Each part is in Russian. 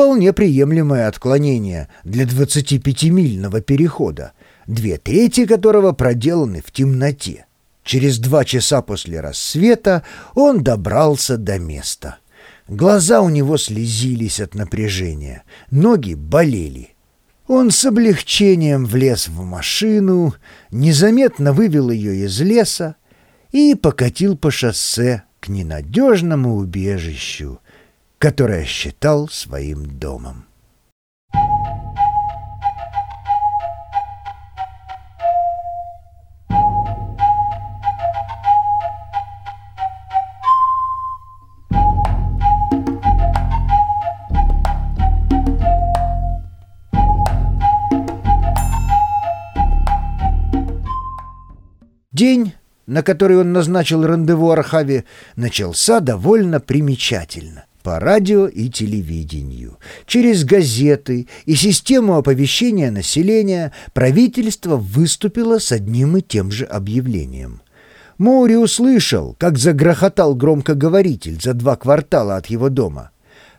Вполне приемлемое отклонение для 25-мильного перехода, две трети которого проделаны в темноте. Через два часа после рассвета он добрался до места. Глаза у него слезились от напряжения, ноги болели. Он с облегчением влез в машину, незаметно вывел ее из леса и покатил по шоссе к ненадежному убежищу, которое считал своим домом. День, на который он назначил рандеву Архаве, начался довольно примечательно. По радио и телевидению, через газеты и систему оповещения населения правительство выступило с одним и тем же объявлением. Моури услышал, как загрохотал громкоговоритель за два квартала от его дома.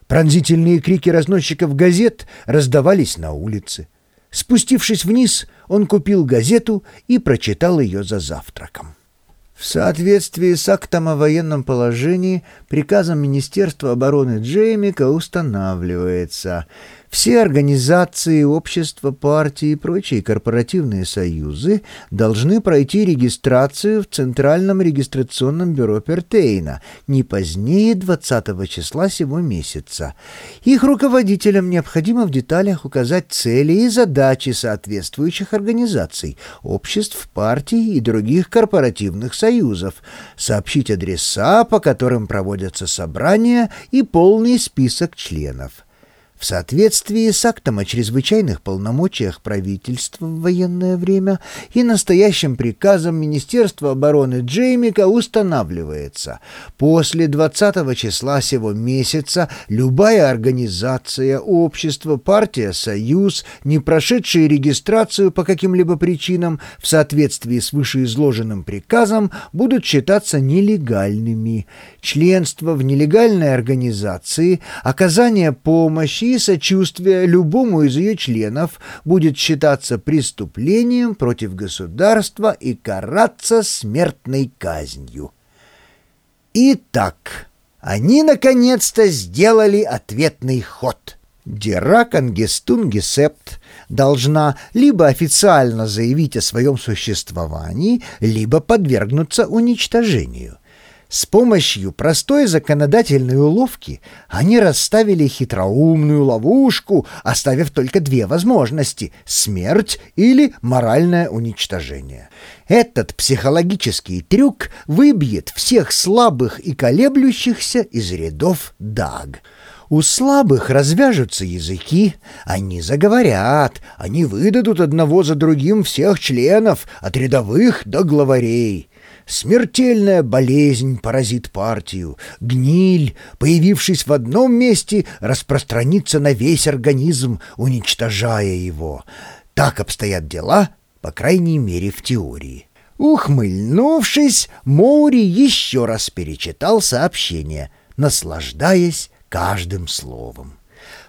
Пронзительные крики разносчиков газет раздавались на улице. Спустившись вниз, он купил газету и прочитал ее за завтраком. В соответствии с актом о военном положении, приказом Министерства обороны Джеймика устанавливается – все организации, общества, партии и прочие корпоративные союзы должны пройти регистрацию в Центральном регистрационном бюро Пертейна не позднее 20 числа сего месяца. Их руководителям необходимо в деталях указать цели и задачи соответствующих организаций, обществ, партий и других корпоративных союзов, сообщить адреса, по которым проводятся собрания и полный список членов. В соответствии с актом о чрезвычайных полномочиях правительства в военное время и настоящим приказом Министерства обороны Джеймика устанавливается, после 20 числа сего месяца любая организация, общество, партия, союз, не прошедшие регистрацию по каким-либо причинам в соответствии с вышеизложенным приказом будут считаться нелегальными. Членство в нелегальной организации, оказание помощи и сочувствие любому из ее членов будет считаться преступлением против государства и караться смертной казнью. Итак, они наконец-то сделали ответный ход. Дирак Ангестунгесепт должна либо официально заявить о своем существовании, либо подвергнуться уничтожению. С помощью простой законодательной уловки они расставили хитроумную ловушку, оставив только две возможности — смерть или моральное уничтожение. Этот психологический трюк выбьет всех слабых и колеблющихся из рядов даг. У слабых развяжутся языки, они заговорят, они выдадут одного за другим всех членов, от рядовых до главарей. Смертельная болезнь поразит партию. Гниль, появившись в одном месте, распространится на весь организм, уничтожая его. Так обстоят дела, по крайней мере, в теории. Ухмыльнувшись, Моури еще раз перечитал сообщение, наслаждаясь каждым словом.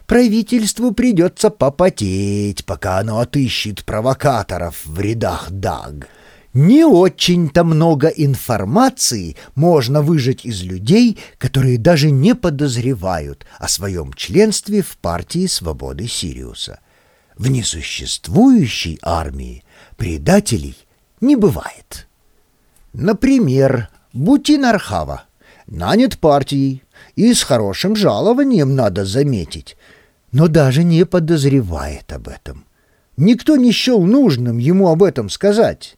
Правительству придется попотеть, пока оно отыщет провокаторов в рядах Даг. Не очень-то много информации можно выжать из людей, которые даже не подозревают о своем членстве в партии свободы Сириуса. В несуществующей армии предателей не бывает. Например, Бутин Архава нанят партией и с хорошим жалованием, надо заметить, но даже не подозревает об этом. Никто не счел нужным ему об этом сказать.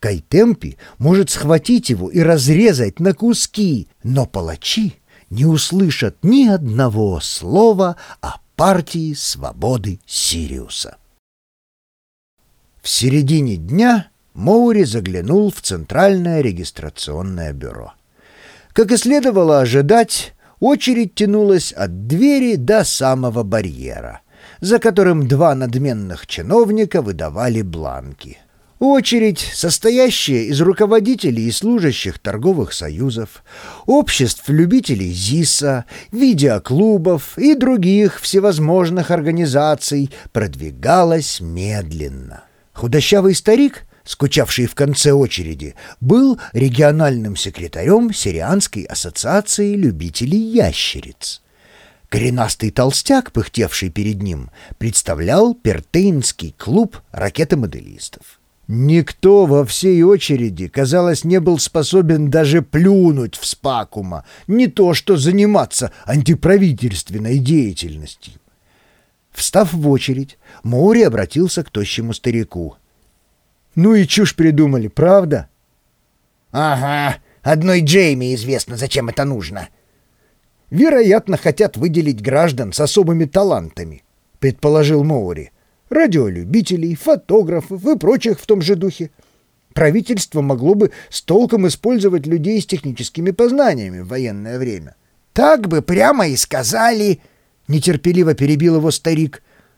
Кайтемпи может схватить его и разрезать на куски, но палачи не услышат ни одного слова о партии свободы Сириуса. В середине дня Моури заглянул в Центральное регистрационное бюро. Как и следовало ожидать, очередь тянулась от двери до самого барьера, за которым два надменных чиновника выдавали бланки — Очередь, состоящая из руководителей и служащих торговых союзов, обществ любителей ЗИСа, видеоклубов и других всевозможных организаций, продвигалась медленно. Худощавый старик, скучавший в конце очереди, был региональным секретарем Сирианской ассоциации любителей ящериц. Коренастый толстяк, пыхтевший перед ним, представлял Пертейнский клуб ракетомоделистов. Никто во всей очереди, казалось, не был способен даже плюнуть в спакума, не то что заниматься антиправительственной деятельностью. Встав в очередь, Моури обратился к тощему старику. «Ну и чушь придумали, правда?» «Ага, одной Джейми известно, зачем это нужно». «Вероятно, хотят выделить граждан с особыми талантами», — предположил Моури радиолюбителей, фотографов и прочих в том же духе. Правительство могло бы с толком использовать людей с техническими познаниями в военное время. «Так бы прямо и сказали», — нетерпеливо перебил его старик.